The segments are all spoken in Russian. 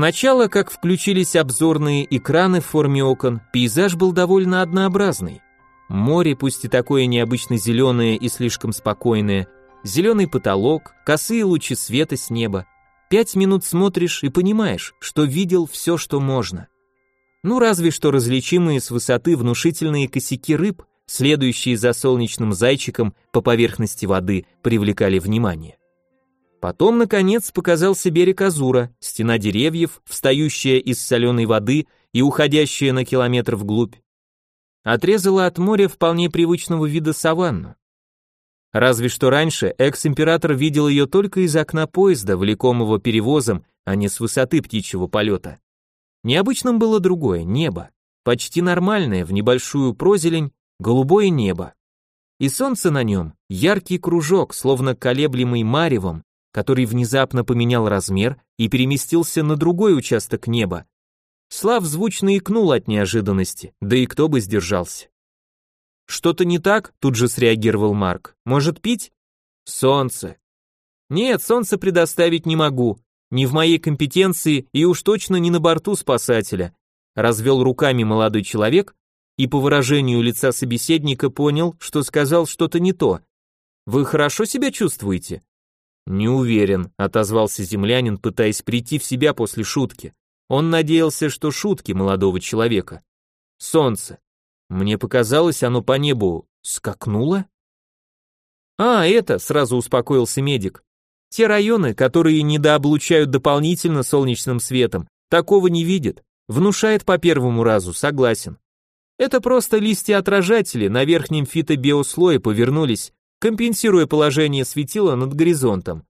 Сначала, как включились обзорные экраны в форме окон, пейзаж был довольно однообразный. Море, пусть и такое необычно зеленое и слишком спокойное, зеленый потолок, косые лучи света с неба. Пять минут смотришь и понимаешь, что видел все, что можно. Ну, разве что различимые с высоты внушительные косяки рыб, следующие за солнечным зайчиком по поверхности воды, привлекали внимание. Потом, наконец, показался берег Азура, стена деревьев, встающая из соленой воды и уходящая на километр вглубь. Отрезала от моря вполне привычного вида саванну. Разве что раньше экс-император видел ее только из окна поезда, влекомого перевозом, а не с высоты птичьего полета. Необычным было другое — небо. Почти нормальное, в небольшую прозелень, голубое небо. И солнце на нем — яркий кружок, словно колеблемый маревом, который внезапно поменял размер и переместился на другой участок неба. Слав звучно икнул от неожиданности, да и кто бы сдержался. «Что-то не так?» — тут же среагировал Марк. «Может пить?» «Солнце». «Нет, солнце предоставить не могу. Не в моей компетенции и уж точно не на борту спасателя», — развел руками молодой человек и по выражению лица собеседника понял, что сказал что-то не то. «Вы хорошо себя чувствуете?» «Не уверен», — отозвался землянин, пытаясь прийти в себя после шутки. Он надеялся, что шутки молодого человека. «Солнце. Мне показалось, оно по небу скакнуло?» «А, это», — сразу успокоился медик. «Те районы, которые недооблучают дополнительно солнечным светом, такого не видят. Внушает по первому разу, согласен. Это просто листья-отражатели на верхнем фитобиослое повернулись, компенсируя положение светила над горизонтом.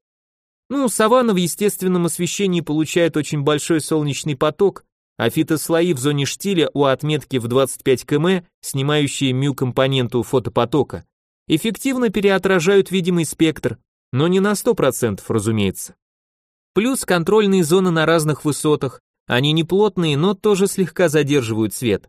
Ну, саванна в естественном освещении получает очень большой солнечный поток, а фитослои в зоне штиля у отметки в 25 км, снимающие мю-компоненту фотопотока, эффективно переотражают видимый спектр, но не на 100%, разумеется. Плюс контрольные зоны на разных высотах, они не плотные, но тоже слегка задерживают свет.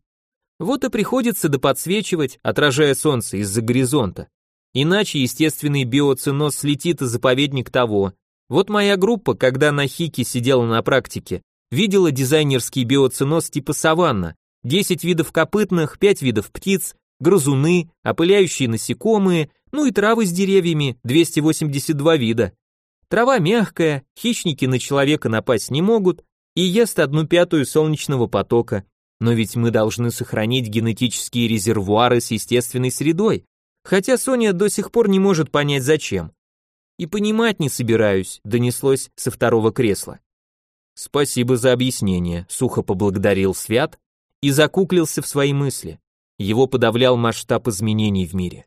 Вот и приходится доподсвечивать, отражая солнце из-за горизонта. Иначе естественный биоценоз слетит и заповедник того. Вот моя группа, когда на Хике сидела на практике, видела дизайнерский биоценоз типа саванна, 10 видов копытных, 5 видов птиц, грызуны, опыляющие насекомые, ну и травы с деревьями, 282 вида. Трава мягкая, хищники на человека напасть не могут и ест одну пятую солнечного потока. Но ведь мы должны сохранить генетические резервуары с естественной средой, Хотя Соня до сих пор не может понять зачем. И понимать не собираюсь, донеслось со второго кресла. Спасибо за объяснение, сухо поблагодарил Свят и закуклился в свои мысли. Его подавлял масштаб изменений в мире.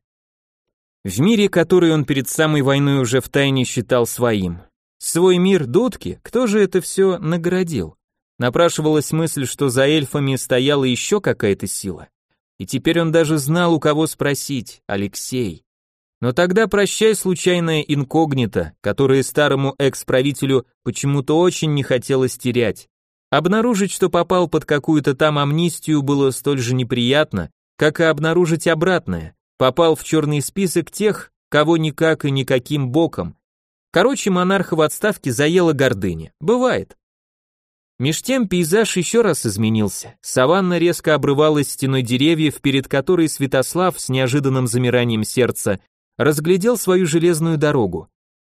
В мире, который он перед самой войной уже втайне считал своим. Свой мир дудки, кто же это все наградил? Напрашивалась мысль, что за эльфами стояла еще какая-то сила. И теперь он даже знал, у кого спросить, Алексей. Но тогда прощай случайное инкогнито, которое старому экс-правителю почему-то очень не хотелось терять. Обнаружить, что попал под какую-то там амнистию, было столь же неприятно, как и обнаружить обратное. Попал в черный список тех, кого никак и никаким боком. Короче, монарха в отставке заела гордыня. Бывает. Меж тем пейзаж еще раз изменился. Саванна резко обрывалась стеной деревьев, перед которой Святослав с неожиданным замиранием сердца разглядел свою железную дорогу.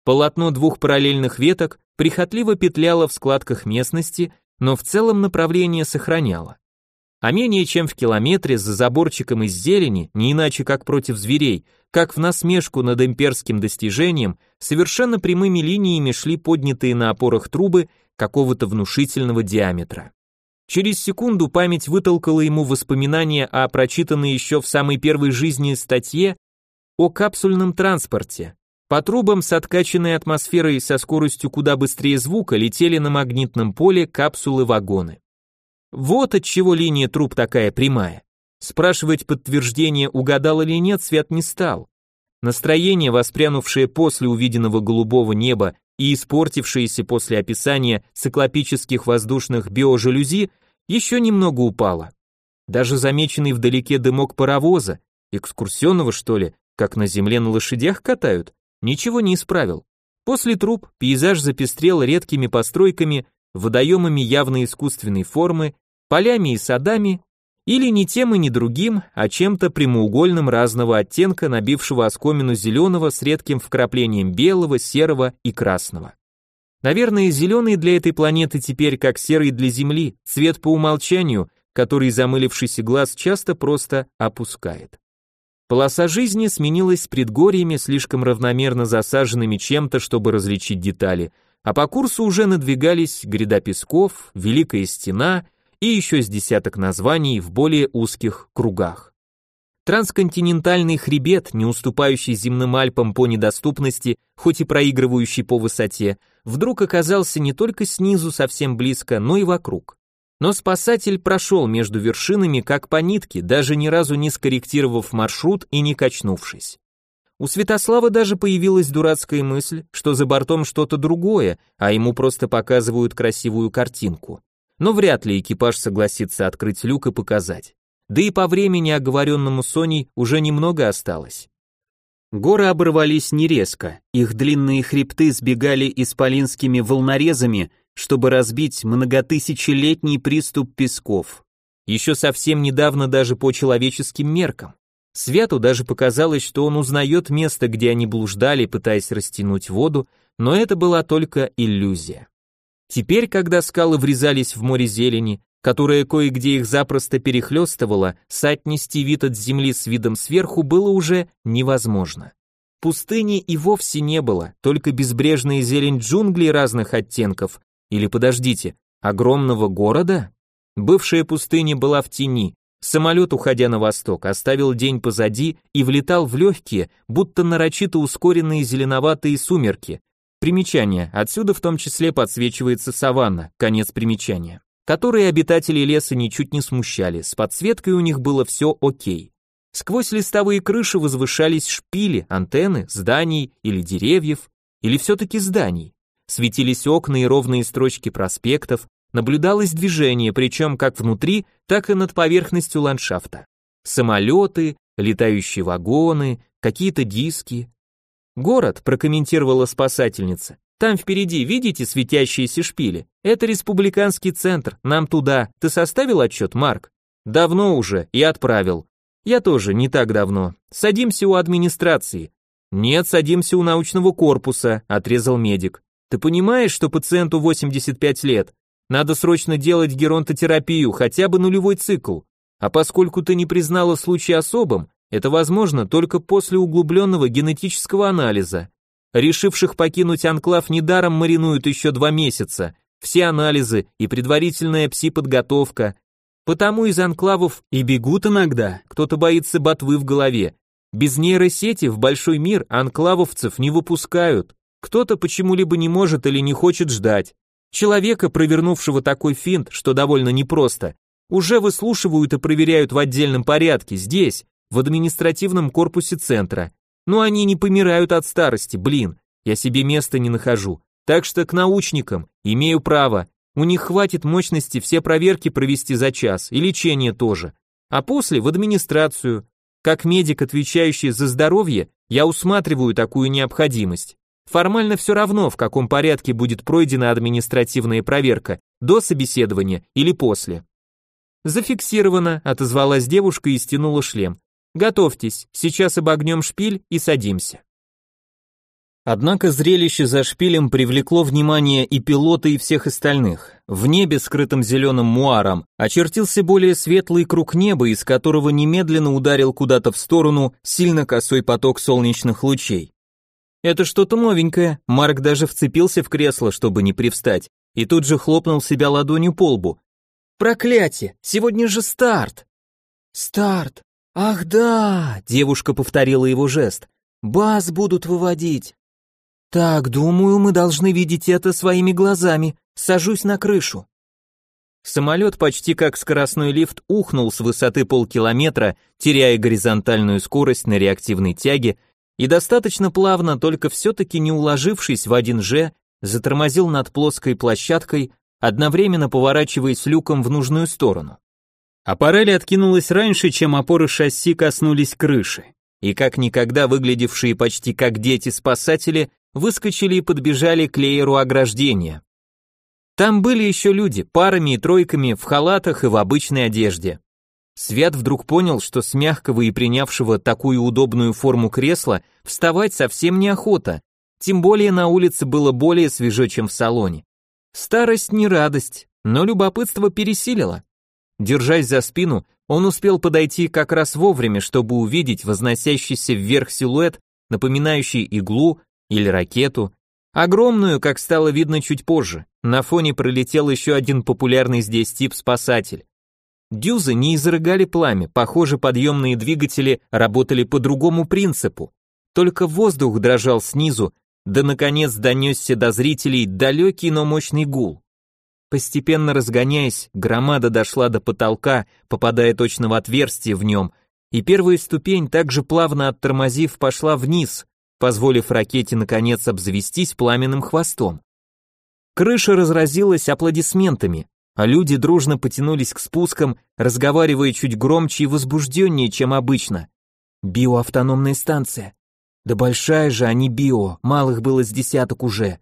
Полотно двух параллельных веток прихотливо петляло в складках местности, но в целом направление сохраняло. А менее чем в километре за заборчиком из зелени, не иначе как против зверей, как в насмешку над имперским достижением, совершенно прямыми линиями шли поднятые на опорах трубы какого-то внушительного диаметра. Через секунду память вытолкала ему воспоминания о прочитанной еще в самой первой жизни статье о капсульном транспорте. По трубам с откачанной атмосферой со скоростью куда быстрее звука летели на магнитном поле капсулы-вагоны. Вот от чего линия труб такая прямая. Спрашивать подтверждение, угадал или нет, Свят не стал. Настроение, воспрянувшее после увиденного голубого неба и испортившееся после описания циклопических воздушных биожалюзи, еще немного упало. Даже замеченный вдалеке дымок паровоза, экскурсионного что ли, как на земле на лошадях катают, ничего не исправил. После труб пейзаж запестрел редкими постройками, водоемами явно искусственной формы, полями и садами, или ни тем и ни другим, а чем-то прямоугольным разного оттенка, набившего оскомину зеленого с редким вкраплением белого, серого и красного. Наверное, зеленый для этой планеты теперь как серый для Земли, цвет по умолчанию, который замылившийся глаз часто просто опускает. Полоса жизни сменилась предгорьями, слишком равномерно засаженными чем-то, чтобы различить детали, а по курсу уже надвигались гряда песков, Великая Стена и еще с десяток названий в более узких кругах. Трансконтинентальный хребет, не уступающий земным Альпам по недоступности, хоть и проигрывающий по высоте, вдруг оказался не только снизу совсем близко, но и вокруг. Но спасатель прошел между вершинами как по нитке, даже ни разу не скорректировав маршрут и не качнувшись. У Святослава даже появилась дурацкая мысль, что за бортом что-то другое, а ему просто показывают красивую картинку. Но вряд ли экипаж согласится открыть люк и показать. Да и по времени, оговоренному Соней, уже немного осталось. Горы оборвались не резко, их длинные хребты сбегали исполинскими волнорезами, чтобы разбить многотысячелетний приступ песков. Еще совсем недавно даже по человеческим меркам. Свету даже показалось, что он узнает место, где они блуждали, пытаясь растянуть воду, но это была только иллюзия. Теперь, когда скалы врезались в море зелени, которое кое-где их запросто перехлестывало, соотнести вид от земли с видом сверху было уже невозможно. Пустыни и вовсе не было, только безбрежная зелень джунглей разных оттенков, или подождите, огромного города? Бывшая пустыня была в тени. Самолет, уходя на восток, оставил день позади и влетал в легкие, будто нарочито ускоренные зеленоватые сумерки. Примечание, отсюда в том числе подсвечивается саванна, конец примечания, которые обитатели леса ничуть не смущали, с подсветкой у них было все окей. Сквозь листовые крыши возвышались шпили, антенны, зданий или деревьев, или все-таки зданий. Светились окна и ровные строчки проспектов, наблюдалось движение, причем как внутри, так и над поверхностью ландшафта. Самолеты, летающие вагоны, какие-то диски. «Город», — прокомментировала спасательница. «Там впереди, видите светящиеся шпили? Это республиканский центр, нам туда. Ты составил отчет, Марк?» «Давно уже, и отправил». «Я тоже, не так давно. Садимся у администрации». «Нет, садимся у научного корпуса», — отрезал медик. Ты понимаешь, что пациенту 85 лет? Надо срочно делать геронтотерапию, хотя бы нулевой цикл. А поскольку ты не признала случай особым, это возможно только после углубленного генетического анализа. Решивших покинуть анклав недаром маринуют еще два месяца. Все анализы и предварительная пси-подготовка. Потому из анклавов и бегут иногда, кто-то боится ботвы в голове. Без нейросети в большой мир анклавовцев не выпускают. Кто-то почему-либо не может или не хочет ждать. Человека, провернувшего такой финт, что довольно непросто, уже выслушивают и проверяют в отдельном порядке, здесь, в административном корпусе центра. Но они не помирают от старости, блин, я себе места не нахожу. Так что к научникам, имею право, у них хватит мощности все проверки провести за час, и лечение тоже. А после в администрацию. Как медик, отвечающий за здоровье, я усматриваю такую необходимость. Формально все равно, в каком порядке будет пройдена административная проверка, до собеседования или после. Зафиксировано, отозвалась девушка и стянула шлем. Готовьтесь, сейчас обогнем шпиль и садимся. Однако зрелище за шпилем привлекло внимание и пилота, и всех остальных. В небе, скрытым зеленым муаром, очертился более светлый круг неба, из которого немедленно ударил куда-то в сторону сильно косой поток солнечных лучей. Это что-то новенькое. Марк даже вцепился в кресло, чтобы не привстать, и тут же хлопнул себя ладонью по лбу. Проклятие! Сегодня же старт! Старт! Ах да! Девушка повторила его жест. Баз будут выводить. Так, думаю, мы должны видеть это своими глазами. Сажусь на крышу. Самолет почти как скоростной лифт ухнул с высоты полкилометра, теряя горизонтальную скорость на реактивной тяге и достаточно плавно, только все-таки не уложившись в один же, затормозил над плоской площадкой, одновременно поворачиваясь люком в нужную сторону. Аппарель откинулась раньше, чем опоры шасси коснулись крыши, и как никогда выглядевшие почти как дети спасатели выскочили и подбежали к лееру ограждения. Там были еще люди, парами и тройками, в халатах и в обычной одежде. Свят вдруг понял, что с мягкого и принявшего такую удобную форму кресла вставать совсем неохота, тем более на улице было более свежо, чем в салоне. Старость не радость, но любопытство пересилило. Держась за спину, он успел подойти как раз вовремя, чтобы увидеть возносящийся вверх силуэт, напоминающий иглу или ракету, огромную, как стало видно чуть позже. На фоне пролетел еще один популярный здесь тип спасатель. Дюзы не изрыгали пламя, похоже, подъемные двигатели работали по другому принципу. Только воздух дрожал снизу, да наконец донесся до зрителей далекий, но мощный гул. Постепенно разгоняясь, громада дошла до потолка, попадая точно в отверстие в нем, и первая ступень, также плавно оттормозив, пошла вниз, позволив ракете наконец обзавестись пламенным хвостом. Крыша разразилась аплодисментами, а люди дружно потянулись к спускам, разговаривая чуть громче и возбужденнее, чем обычно. Биоавтономная станция. Да большая же, а не био, малых было с десяток уже.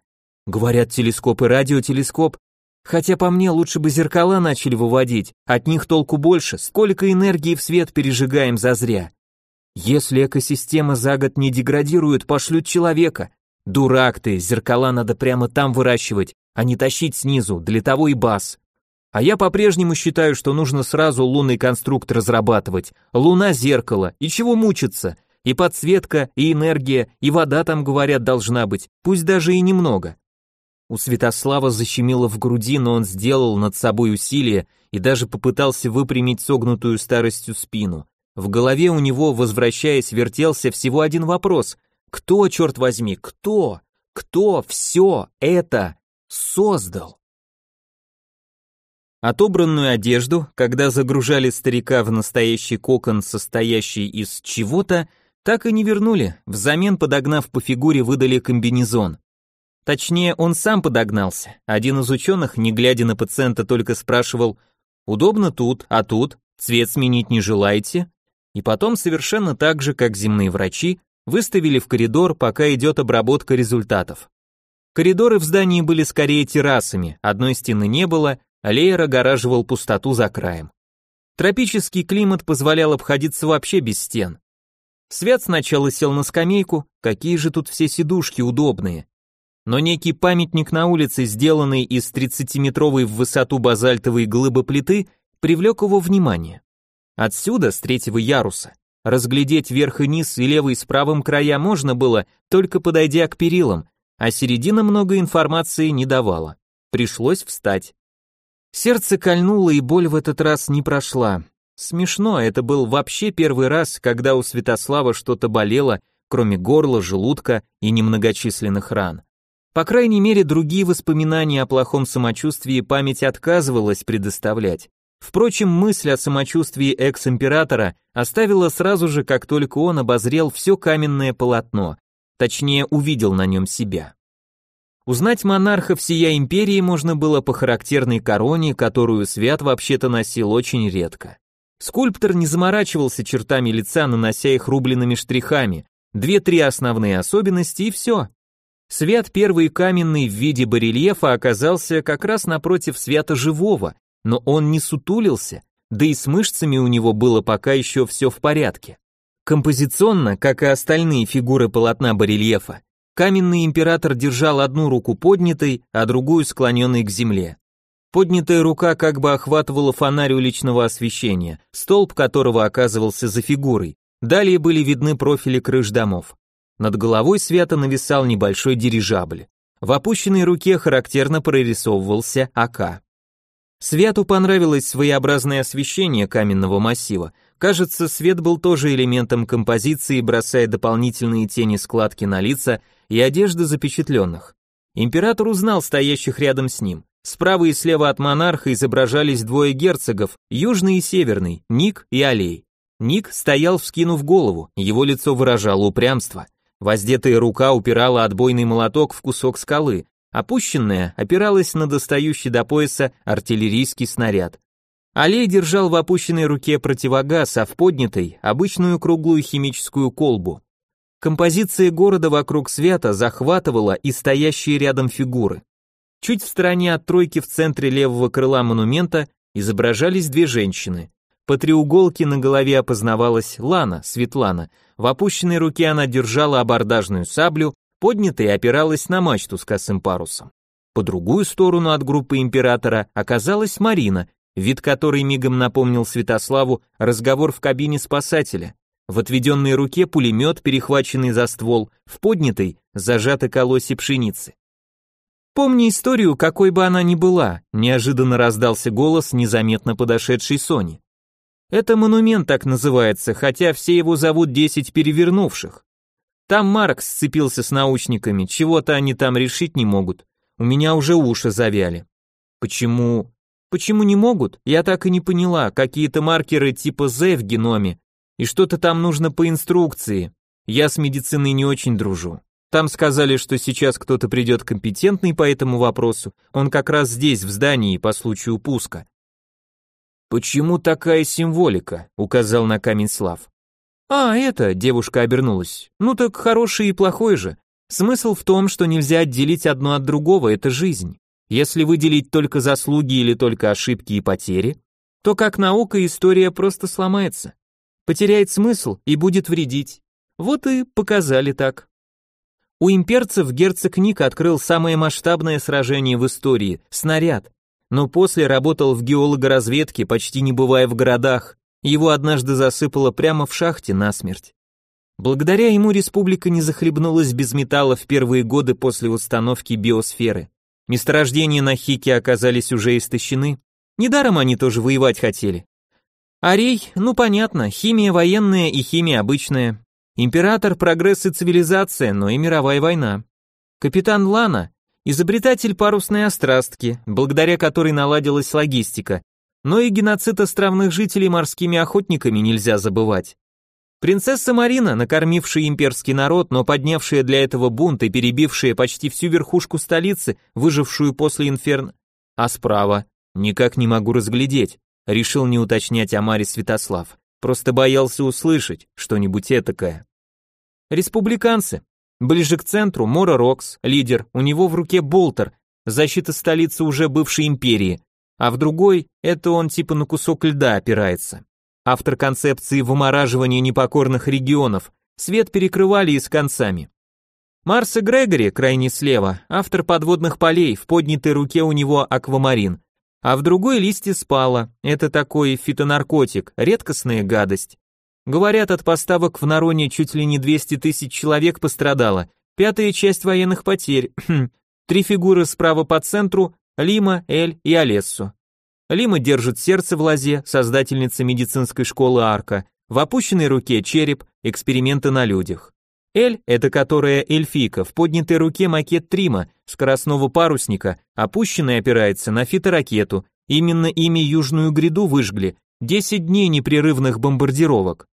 Говорят, телескоп и радиотелескоп. Хотя по мне лучше бы зеркала начали выводить, от них толку больше, сколько энергии в свет пережигаем зазря. Если экосистема за год не деградирует, пошлют человека. Дурак ты, зеркала надо прямо там выращивать, а не тащить снизу, для того и бас. А я по-прежнему считаю, что нужно сразу лунный конструкт разрабатывать. Луна зеркало, и чего мучиться? И подсветка, и энергия, и вода там, говорят, должна быть, пусть даже и немного. У Святослава защемило в груди, но он сделал над собой усилие и даже попытался выпрямить согнутую старостью спину. В голове у него, возвращаясь, вертелся всего один вопрос. Кто, черт возьми, кто? Кто все это создал? Отобранную одежду, когда загружали старика в настоящий кокон, состоящий из чего-то, так и не вернули, взамен подогнав по фигуре выдали комбинезон. Точнее, он сам подогнался. Один из ученых, не глядя на пациента, только спрашивал, удобно тут, а тут, цвет сменить не желаете? И потом совершенно так же, как земные врачи, выставили в коридор, пока идет обработка результатов. Коридоры в здании были скорее террасами, одной стены не было, леер огораживал пустоту за краем. Тропический климат позволял обходиться вообще без стен. Свят сначала сел на скамейку, какие же тут все сидушки удобные. Но некий памятник на улице, сделанный из 30-метровой в высоту базальтовой глыбы плиты, привлек его внимание. Отсюда, с третьего яруса, разглядеть верх и низ и левый с правым края можно было, только подойдя к перилам, а середина много информации не давала. Пришлось встать. Сердце кольнуло, и боль в этот раз не прошла. Смешно, это был вообще первый раз, когда у Святослава что-то болело, кроме горла, желудка и немногочисленных ран. По крайней мере, другие воспоминания о плохом самочувствии память отказывалась предоставлять. Впрочем, мысль о самочувствии экс-императора оставила сразу же, как только он обозрел все каменное полотно, точнее увидел на нем себя. Узнать монарха всея империи можно было по характерной короне, которую Свят вообще-то носил очень редко. Скульптор не заморачивался чертами лица, нанося их рубленными штрихами. Две-три основные особенности и все. Свят первый каменный в виде барельефа оказался как раз напротив свята живого, но он не сутулился, да и с мышцами у него было пока еще все в порядке. Композиционно, как и остальные фигуры полотна барельефа, каменный император держал одну руку поднятой, а другую склоненной к земле. Поднятая рука как бы охватывала фонарь уличного освещения, столб которого оказывался за фигурой. Далее были видны профили крыш домов. Над головой свято нависал небольшой дирижабль. В опущенной руке характерно прорисовывался АК. Святу понравилось своеобразное освещение каменного массива. Кажется, свет был тоже элементом композиции, бросая дополнительные тени складки на лица и одежды запечатленных. Император узнал стоящих рядом с ним. Справа и слева от монарха изображались двое герцогов, южный и северный, Ник и Алей. Ник стоял, вскинув голову, его лицо выражало упрямство. Воздетая рука упирала отбойный молоток в кусок скалы, опущенная опиралась на достающий до пояса артиллерийский снаряд. Алей держал в опущенной руке противогаз, а в поднятой – обычную круглую химическую колбу. Композиция города вокруг свята захватывала и стоящие рядом фигуры. Чуть в стороне от тройки в центре левого крыла монумента изображались две женщины. По треуголке на голове опознавалась Лана, Светлана. В опущенной руке она держала абордажную саблю, поднятой опиралась на мачту с косым парусом. По другую сторону от группы императора оказалась Марина, вид которой мигом напомнил Святославу разговор в кабине спасателя. В отведенной руке пулемет, перехваченный за ствол, в поднятой зажаты колоси пшеницы. «Помни историю, какой бы она ни была», неожиданно раздался голос незаметно подошедшей Сони. «Это монумент так называется, хотя все его зовут десять перевернувших. Там Маркс сцепился с научниками, чего-то они там решить не могут. У меня уже уши завяли. Почему? Почему не могут? Я так и не поняла. Какие-то маркеры типа Z в геноме. И что-то там нужно по инструкции. Я с медициной не очень дружу. Там сказали, что сейчас кто-то придет компетентный по этому вопросу. Он как раз здесь, в здании, по случаю пуска. «Почему такая символика?» — указал на камень Слав. «А, это», — девушка обернулась. «Ну так хороший и плохой же. Смысл в том, что нельзя отделить одно от другого, это жизнь. Если выделить только заслуги или только ошибки и потери, то как наука история просто сломается. Потеряет смысл и будет вредить. Вот и показали так. У имперцев герцог Ник открыл самое масштабное сражение в истории – снаряд. Но после работал в геологоразведке, почти не бывая в городах, его однажды засыпало прямо в шахте насмерть. Благодаря ему республика не захлебнулась без металла в первые годы после установки биосферы. Месторождения на Хике оказались уже истощены. Недаром они тоже воевать хотели. Арей, ну понятно, химия военная и химия обычная. Император, прогресс и цивилизация, но и мировая война. Капитан Лана, изобретатель парусной острастки, благодаря которой наладилась логистика, но и геноцид островных жителей морскими охотниками нельзя забывать. Принцесса Марина, накормившая имперский народ, но поднявшая для этого бунт и перебившая почти всю верхушку столицы, выжившую после инферн... А справа? Никак не могу разглядеть. Решил не уточнять о Маре Святослав. Просто боялся услышать что-нибудь этакое. Республиканцы. Ближе к центру Мора Рокс, лидер, у него в руке болтер, защита столицы уже бывшей империи а в другой это он типа на кусок льда опирается. Автор концепции вымораживания непокорных регионов, свет перекрывали и с концами. Марс и Грегори, крайне слева, автор подводных полей, в поднятой руке у него аквамарин, а в другой листе спала, это такой фитонаркотик, редкостная гадость. Говорят, от поставок в Нароне чуть ли не 200 тысяч человек пострадало, пятая часть военных потерь, три фигуры справа по центру, Лима, Эль и Олессу. Лима держит сердце в лазе, создательница медицинской школы Арка, в опущенной руке череп, эксперименты на людях. Эль, это которая эльфийка, в поднятой руке макет Трима, скоростного парусника, опущенный опирается на фиторакету, именно ими Южную гряду выжгли, 10 дней непрерывных бомбардировок.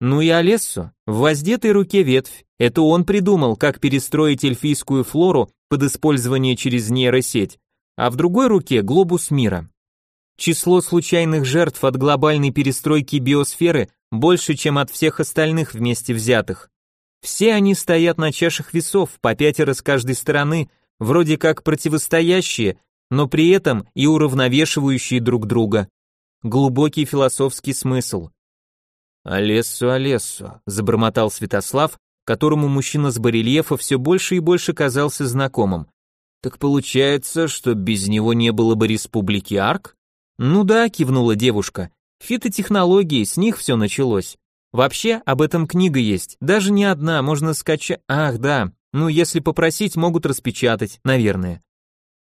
Ну и Олессо, в воздетой руке ветвь, это он придумал, как перестроить эльфийскую флору под использование через нейросеть, а в другой руке глобус мира. Число случайных жертв от глобальной перестройки биосферы больше, чем от всех остальных вместе взятых. Все они стоят на чашах весов, по пятеро с каждой стороны, вроде как противостоящие, но при этом и уравновешивающие друг друга. Глубокий философский смысл. «Олессу, Олессу», — забормотал Святослав, которому мужчина с барельефа все больше и больше казался знакомым. Так получается, что без него не было бы республики Арк? Ну да, кивнула девушка. Фитотехнологии, с них все началось. Вообще, об этом книга есть, даже не одна, можно скачать. Ах, да. Ну, если попросить, могут распечатать, наверное.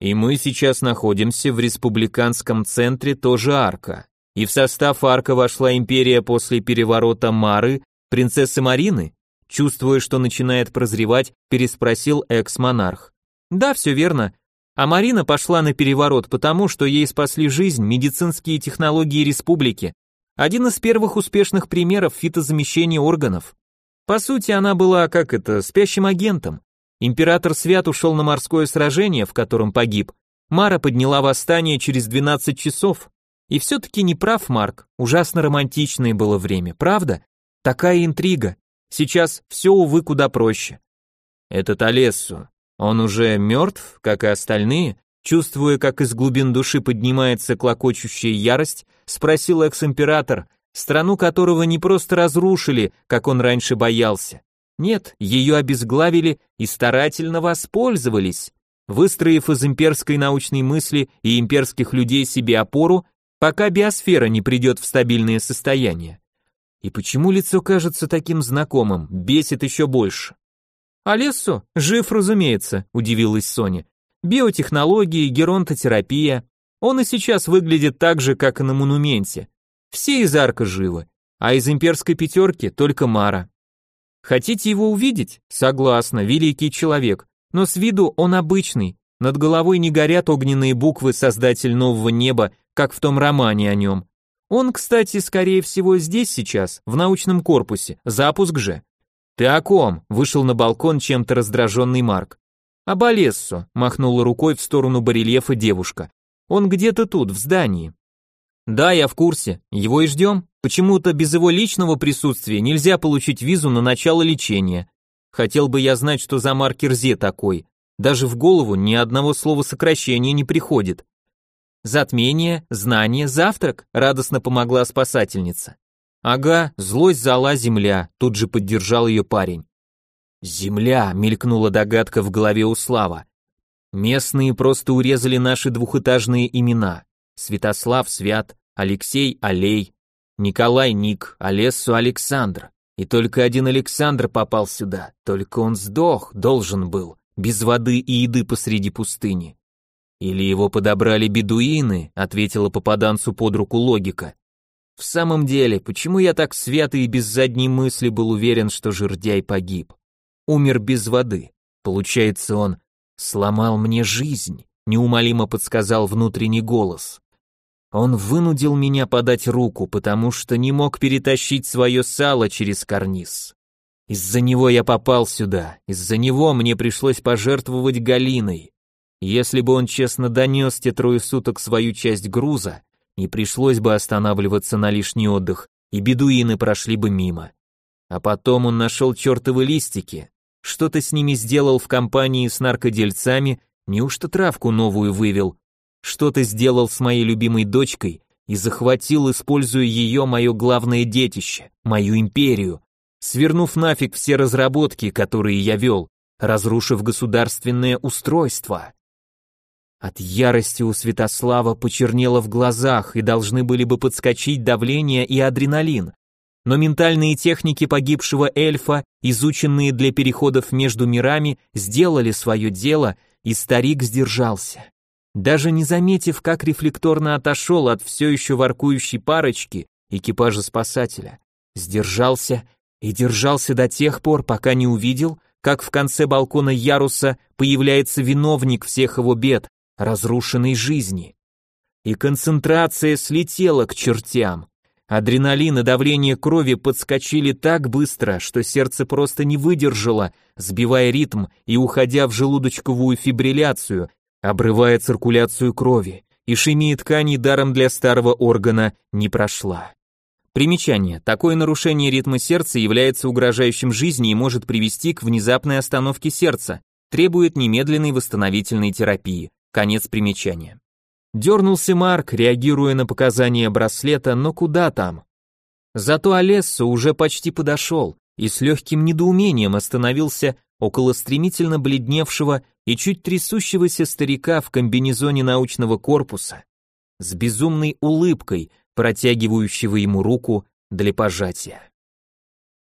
И мы сейчас находимся в республиканском центре тоже Арка. И в состав Арка вошла империя после переворота Мары, принцессы Марины. Чувствуя, что начинает прозревать, переспросил экс-монарх. Да, все верно. А Марина пошла на переворот потому, что ей спасли жизнь медицинские технологии республики. Один из первых успешных примеров фитозамещения органов. По сути, она была, как это, спящим агентом. Император Свят ушел на морское сражение, в котором погиб. Мара подняла восстание через 12 часов. И все-таки не прав Марк, ужасно романтичное было время, правда? Такая интрига. Сейчас все, увы, куда проще. Этот Олессу, он уже мертв, как и остальные? Чувствуя, как из глубин души поднимается клокочущая ярость, спросил экс-император, страну которого не просто разрушили, как он раньше боялся. Нет, ее обезглавили и старательно воспользовались, выстроив из имперской научной мысли и имперских людей себе опору, пока биосфера не придет в стабильное состояние. И почему лицо кажется таким знакомым, бесит еще больше? «Олессо? Жив, разумеется», — удивилась Соня биотехнологии, геронтотерапия. Он и сейчас выглядит так же, как и на монументе. Все из арка живы, а из имперской пятерки только Мара. Хотите его увидеть? Согласна, великий человек, но с виду он обычный, над головой не горят огненные буквы «Создатель нового неба», как в том романе о нем. Он, кстати, скорее всего здесь сейчас, в научном корпусе, запуск же. «Ты о ком?» – вышел на балкон чем-то раздраженный Марк. «Абалессо», — махнула рукой в сторону барельефа девушка. «Он где-то тут, в здании». «Да, я в курсе. Его и ждем. Почему-то без его личного присутствия нельзя получить визу на начало лечения. Хотел бы я знать, что за маркер Зе такой. Даже в голову ни одного слова сокращения не приходит». «Затмение, знание, завтрак», — радостно помогла спасательница. «Ага, злость зала земля», — тут же поддержал ее парень. «Земля!» — мелькнула догадка в голове у Слава. Местные просто урезали наши двухэтажные имена. Святослав Свят, Алексей Алей, Николай Ник, Олессу Александр. И только один Александр попал сюда, только он сдох, должен был, без воды и еды посреди пустыни. Или его подобрали бедуины, ответила попаданцу под руку логика. В самом деле, почему я так свято и без задней мысли был уверен, что жердяй погиб? умер без воды. Получается, он сломал мне жизнь, неумолимо подсказал внутренний голос. Он вынудил меня подать руку, потому что не мог перетащить свое сало через карниз. Из-за него я попал сюда, из-за него мне пришлось пожертвовать Галиной. Если бы он честно донес те трое суток свою часть груза, не пришлось бы останавливаться на лишний отдых, и бедуины прошли бы мимо. А потом он нашел чертовы листики, что-то с ними сделал в компании с наркодельцами, неужто травку новую вывел? Что-то сделал с моей любимой дочкой и захватил, используя ее, мое главное детище, мою империю, свернув нафиг все разработки, которые я вел, разрушив государственное устройство. От ярости у Святослава почернело в глазах и должны были бы подскочить давление и адреналин но ментальные техники погибшего эльфа, изученные для переходов между мирами, сделали свое дело, и старик сдержался. Даже не заметив, как рефлекторно отошел от все еще воркующей парочки экипажа спасателя, сдержался и держался до тех пор, пока не увидел, как в конце балкона яруса появляется виновник всех его бед, разрушенной жизни. И концентрация слетела к чертям. Адреналин и давление крови подскочили так быстро, что сердце просто не выдержало, сбивая ритм и уходя в желудочковую фибрилляцию, обрывая циркуляцию крови. Ишемия тканей даром для старого органа не прошла. Примечание. Такое нарушение ритма сердца является угрожающим жизни и может привести к внезапной остановке сердца, требует немедленной восстановительной терапии. Конец примечания. Дернулся Марк, реагируя на показания браслета, но куда там? Зато Олессо уже почти подошел и с легким недоумением остановился около стремительно бледневшего и чуть трясущегося старика в комбинезоне научного корпуса, с безумной улыбкой, протягивающего ему руку для пожатия.